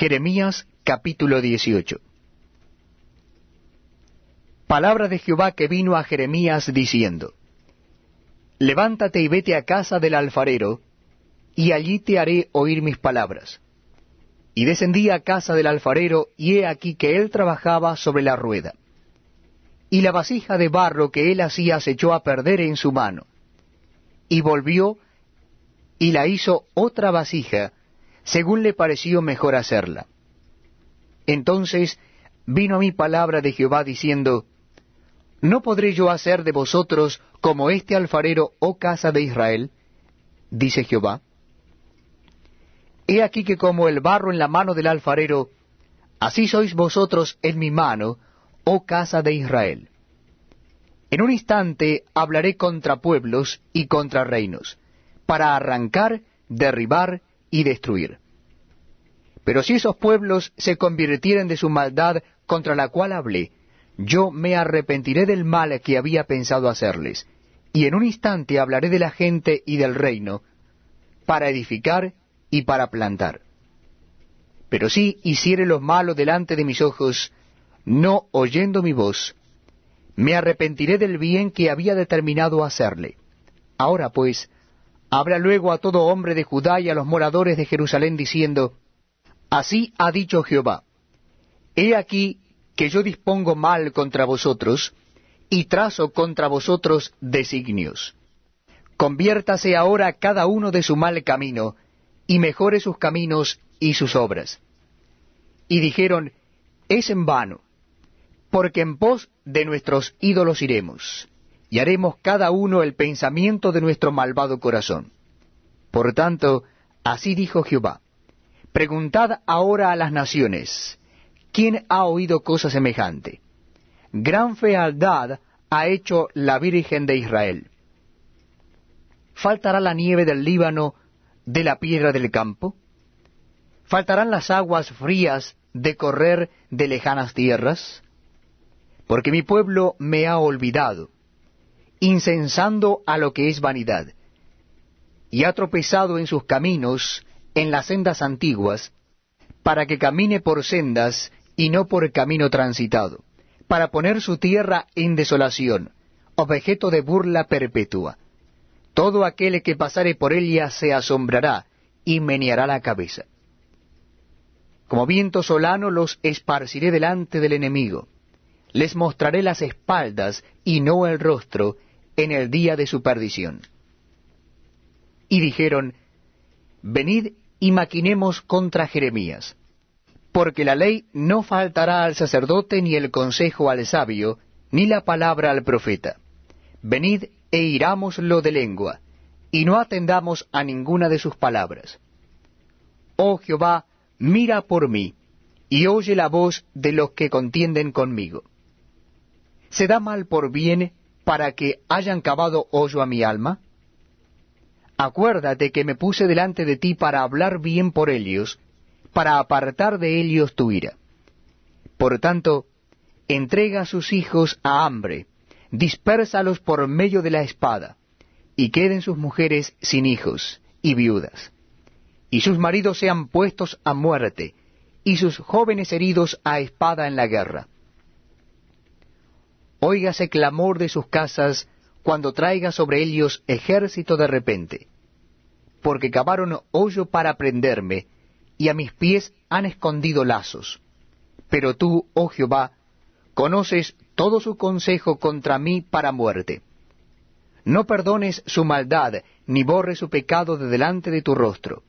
Jeremías capítulo 18 Palabra de Jehová que vino a Jeremías diciendo, Levántate y vete a casa del alfarero, y allí te haré oír mis palabras. Y descendí a casa del alfarero, y he aquí que él trabajaba sobre la rueda. Y la vasija de barro que él hacía se echó a perder en su mano. Y volvió, y la hizo otra vasija, según le pareció mejor hacerla. Entonces vino a mí palabra de Jehová diciendo, ¿No podré yo hacer de vosotros como este alfarero, oh casa de Israel? dice Jehová. He aquí que como el barro en la mano del alfarero, así sois vosotros en mi mano, oh casa de Israel. En un instante hablaré contra pueblos y contra reinos, para arrancar, derribar y destruir. Pero si esos pueblos se convirtieren de su maldad contra la cual hablé, yo me arrepentiré del mal que había pensado hacerles, y en un instante hablaré de la gente y del reino, para edificar y para plantar. Pero si hiciere lo malo delante de mis ojos, no oyendo mi voz, me arrepentiré del bien que había determinado hacerle. Ahora pues, habla luego a todo hombre de Judá y a los moradores de Jerusalén diciendo, Así ha dicho Jehová, He aquí que yo dispongo mal contra vosotros, y trazo contra vosotros designios. Conviértase ahora cada uno de su mal camino, y mejore sus caminos y sus obras. Y dijeron, es en vano, porque en pos de nuestros ídolos iremos, y haremos cada uno el pensamiento de nuestro malvado corazón. Por tanto, así dijo Jehová, Preguntad ahora a las naciones, ¿quién ha oído cosa semejante? Gran fealdad ha hecho la Virgen de Israel. ¿Faltará la nieve del Líbano de la piedra del campo? ¿Faltarán las aguas frías de correr de lejanas tierras? Porque mi pueblo me ha olvidado, incensando a lo que es vanidad, y ha tropezado en sus caminos, en las sendas antiguas, para que camine por sendas y no por camino transitado, para poner su tierra en desolación, objeto de burla perpetua. Todo aquel que pasare por ella se asombrará y meneará la cabeza. Como viento solano los esparciré delante del enemigo. Les mostraré las espaldas y no el rostro en el día de su perdición. Y dijeron, Venid y maquinemos contra Jeremías, porque la ley no faltará al sacerdote ni el consejo al sabio, ni la palabra al profeta. Venid e irámoslo de lengua, y no atendamos a ninguna de sus palabras. Oh Jehová, mira por mí, y oye la voz de los que contienden conmigo. ¿Se da mal por bien para que hayan cavado hoyo a mi alma? Acuérdate que me puse delante de ti para hablar bien por ellos, para apartar de ellos tu ira. Por tanto, entrega a sus hijos a hambre, dispérsalos por medio de la espada, y queden sus mujeres sin hijos y viudas, y sus maridos sean puestos a muerte, y sus jóvenes heridos a espada en la guerra. Óigase clamor de sus casas cuando traiga sobre ellos ejército de repente, porque cavaron hoyo para prenderme, y a mis pies han escondido lazos. Pero tú, oh Jehová, conoces todo su consejo contra mí para muerte. No perdones su maldad, ni borres su pecado de delante de tu rostro,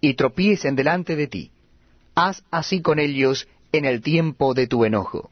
y tropiecen delante de ti. Haz así con ellos en el tiempo de tu enojo.